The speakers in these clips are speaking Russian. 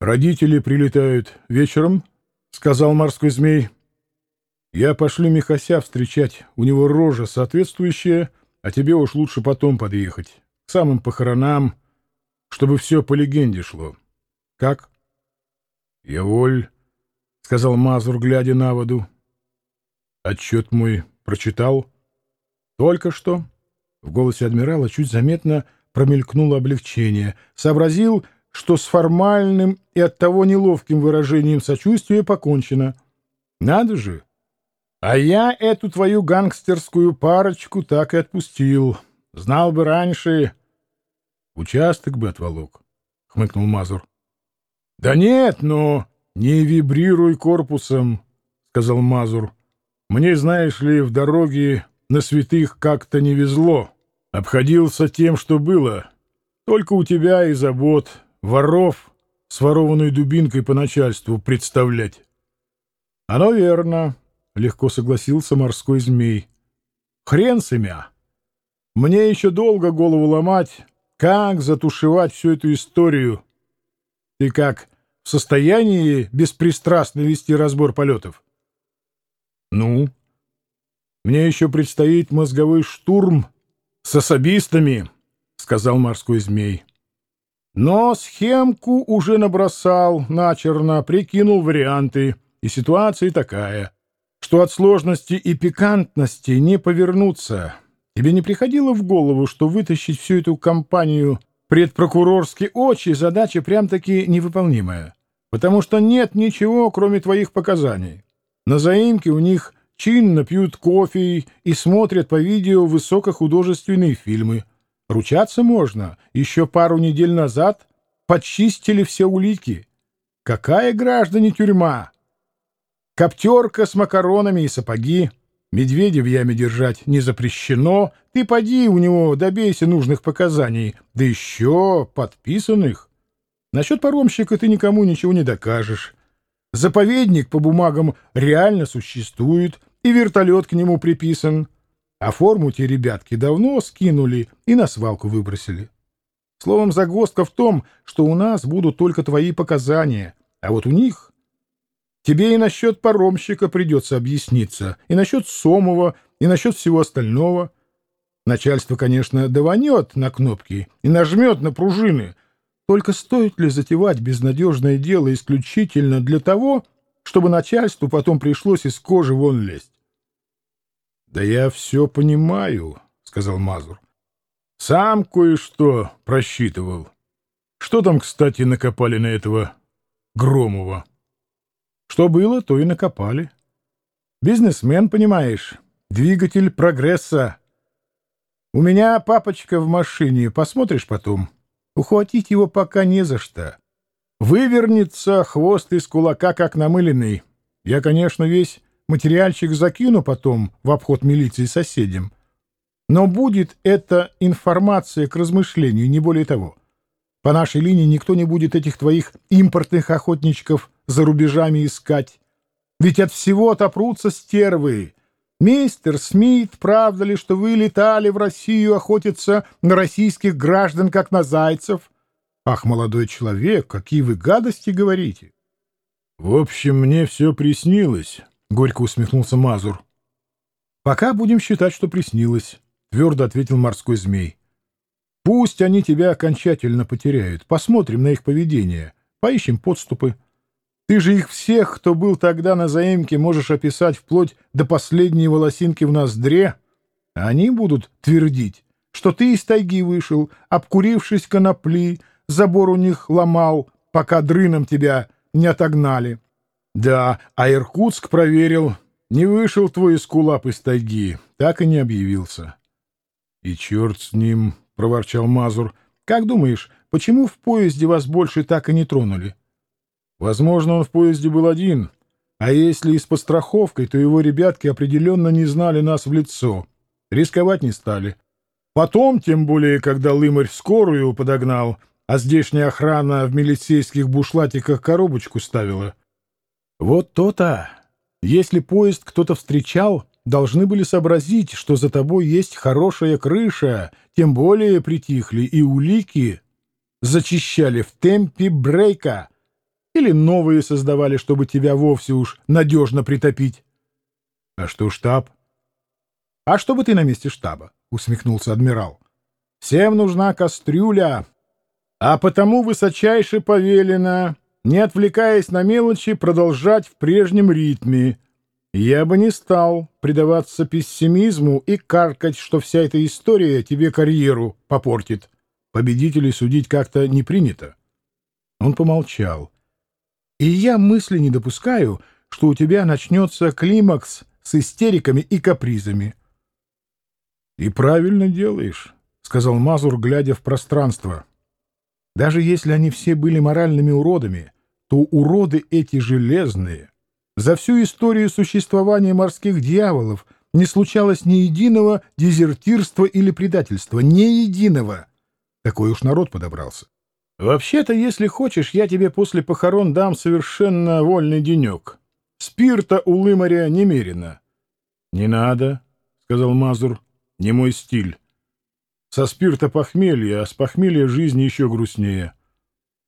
«Родители прилетают вечером», — сказал морской змей. «Я пошлю Михася встречать. У него рожа соответствующая, а тебе уж лучше потом подъехать. К самым похоронам, чтобы все по легенде шло. Как?» «Я воль», — сказал Мазур, глядя на воду. «Отчет мой прочитал?» «Только что». В голосе адмирала чуть заметно промелькнуло облегчение. Сообразил, что с формальным и оттого неловким выражением сочувствия покончено. Надо же! А я эту твою гангстерскую парочку так и отпустил. Знал бы раньше... Участок бы отволок, — хмыкнул Мазур. — Да нет, но не вибрируй корпусом, — сказал Мазур. — Мне, знаешь ли, в дороге на святых как-то не везло. Обходился тем, что было. Только у тебя и забот воров с ворованной дубинкой по начальству представлять. — Оно верно, — легко согласился морской змей. — Хрен с имя. Мне еще долго голову ломать, как затушевать всю эту историю. Ты как, в состоянии беспристрастно вести разбор полетов? — Ну? Мне еще предстоит мозговой штурм с особистами, — сказал морской змей. Но схемку уже набросал, начерно, прикинул варианты, и ситуация такая, что от сложности и пикантности не повернуться. Тебе не приходило в голову, что вытащить всю эту компанию предпрокурорские очи задача прям-таки невыполнимая? Потому что нет ничего, кроме твоих показаний. На заимке у них чинно пьют кофе и смотрят по видео высокохудожественные фильмы. Ручаться можно. Еще пару недель назад подчистили все улики. Какая, граждане, тюрьма? Коптерка с макаронами и сапоги. Медведя в яме держать не запрещено. Ты поди у него, добейся нужных показаний. Да еще подписанных. Насчет паромщика ты никому ничего не докажешь. Заповедник по бумагам реально существует, и вертолет к нему приписан. А форму те ребятки давно скинули и на свалку выбросили. Словом, загвоздка в том, что у нас будут только твои показания, а вот у них... Тебе и насчет паромщика придется объясниться, и насчет Сомова, и насчет всего остального. Начальство, конечно, даванет на кнопки и нажмет на пружины, только стоит ли затевать безнадежное дело исключительно для того, чтобы начальству потом пришлось из кожи вон лезть? — Да я все понимаю, — сказал Мазур. — Сам кое-что просчитывал. Что там, кстати, накопали на этого Громова? Что было, то и накопали. Бизнесмен, понимаешь, двигатель прогресса. У меня папочка в машине, посмотришь потом. Ухватить его пока не за что. Вывернется хвост из кулака, как намыленный. Я, конечно, весь Материальчик закину потом в обход милиции соседям. Но будет эта информация к размышлению, не более того. По нашей линии никто не будет этих твоих импортных охотничков за рубежами искать. Ведь от всего отопрутся стервы. Мистер Смит, правда ли, что вы летали в Россию охотиться на российских граждан, как на зайцев? Ах, молодой человек, какие вы гадости говорите! В общем, мне все приснилось. — горько усмехнулся Мазур. «Пока будем считать, что приснилось», — твердо ответил морской змей. «Пусть они тебя окончательно потеряют. Посмотрим на их поведение. Поищем подступы. Ты же их всех, кто был тогда на заимке, можешь описать вплоть до последней волосинки в ноздре. Они будут твердить, что ты из тайги вышел, обкурившись конопли, забор у них ломал, пока дрыном тебя не отогнали». Да, а Иркутск проверил. Не вышел твой эскулап из тайги, так и не объявился. И черт с ним, — проворчал Мазур. Как думаешь, почему в поезде вас больше так и не тронули? Возможно, он в поезде был один. А если и с подстраховкой, то его ребятки определенно не знали нас в лицо. Рисковать не стали. Потом, тем более, когда Лымарь скорую подогнал, а здешняя охрана в милицейских бушлатиках коробочку ставила — вот то-то. Если поезд кто-то встречал, должны были сообразить, что за тобой есть хорошая крыша, тем более притихли и улики зачищали в темпе брейка. Или новые создавали, чтобы тебя вовсе уж надежно притопить? — А что штаб? — А что бы ты на месте штаба? — усмехнулся адмирал. — Всем нужна кастрюля, а потому высочайше повелено, не отвлекаясь на мелочи, продолжать в прежнем ритме. Я бы не стал предаваться пессимизму и каркать, что вся эта история тебе карьеру попортит. Победителей судить как-то не принято. Он помолчал. И я мысли не допускаю, что у тебя начнется климакс с истериками и капризами. — И правильно делаешь, — сказал Мазур, глядя в пространство. Даже если они все были моральными уродами, то уроды эти железные. За всю историю существования морских дьяволов не случалось ни единого дезертирства или предательства, ни единого. Такой уж народ подобрался. Вообще-то, если хочешь, я тебе после похорон дам совершенно вольный денек. Спирта у лымаря немерено. — Не надо, — сказал Мазур, — не мой стиль. Со спирта похмелье, а с похмелья жизнь еще грустнее.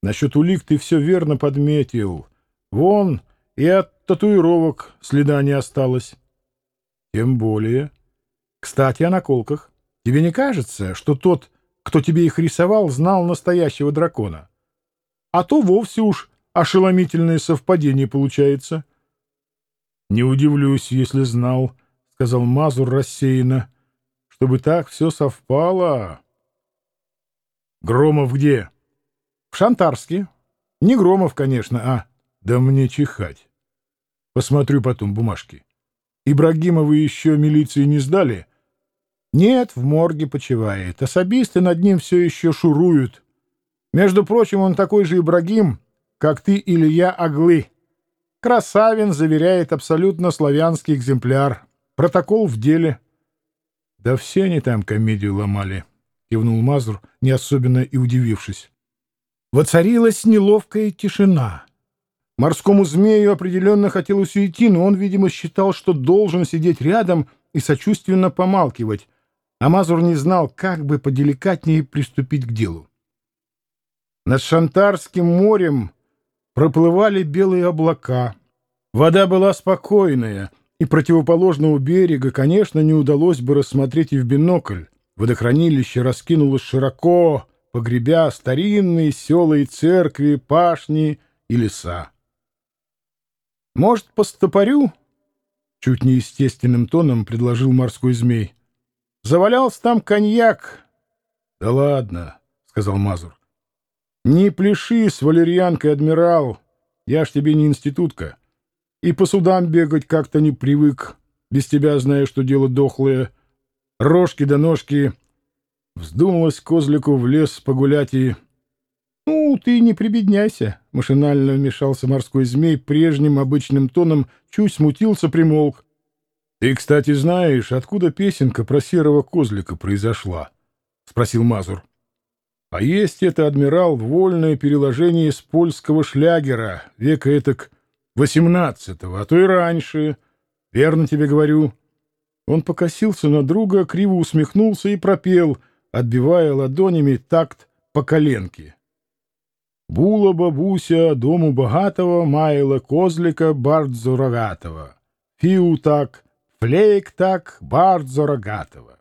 Насчет улик ты все верно подметил. Вон и от татуировок следа не осталось. Тем более. Кстати, о наколках. Тебе не кажется, что тот, кто тебе их рисовал, знал настоящего дракона? А то вовсе уж ошеломительное совпадение получается. — Не удивлюсь, если знал, — сказал Мазур рассеянно чтобы так все совпало. Громов где? В Шантарске. Не Громов, конечно, а... Да мне чихать. Посмотрю потом бумажки. Ибрагимова еще милиции не сдали? Нет, в морге почивает. Особисты над ним все еще шуруют. Между прочим, он такой же Ибрагим, как ты или я Аглы. Красавин заверяет абсолютно славянский экземпляр. Протокол в деле. Да все они там комедию ломали, — кивнул Мазур, не особенно и удивившись. Воцарилась неловкая тишина. Морскому змею определенно хотелось уйти, но он, видимо, считал, что должен сидеть рядом и сочувственно помалкивать, а Мазур не знал, как бы поделикатнее приступить к делу. Над Шантарским морем проплывали белые облака. Вода была спокойная — и противоположного берега, конечно, не удалось бы рассмотреть и в бинокль. Водохранилище раскинулось широко, погребя старинные села и церкви, пашни и леса. «Может, по стопорю?» — чуть неестественным тоном предложил морской змей. «Завалялся там коньяк». «Да ладно», — сказал Мазур. «Не пляши с валерьянкой, адмирал. Я ж тебе не институтка». И по судам бегать как-то не привык. Без тебя знаю, что дело дохлое. Рожки да ножки. Вздумалось козлику в лес погулять и... — Ну, ты не прибедняйся, — машинально вмешался морской змей прежним обычным тоном, чуть смутился, примолк. — Ты, кстати, знаешь, откуда песенка про серого козлика произошла? — спросил Мазур. — А есть это, адмирал, вольное переложение из польского шлягера, века этак восемнадцатого, а то и раньше. Верно тебе говорю. Он покосился на друга, криво усмехнулся и пропел, отбивая ладонями такт по коленке. Була бабуся дому багатого майла козлика бардзо рогатого. Фіу так, флейк так, бардзо рогатого.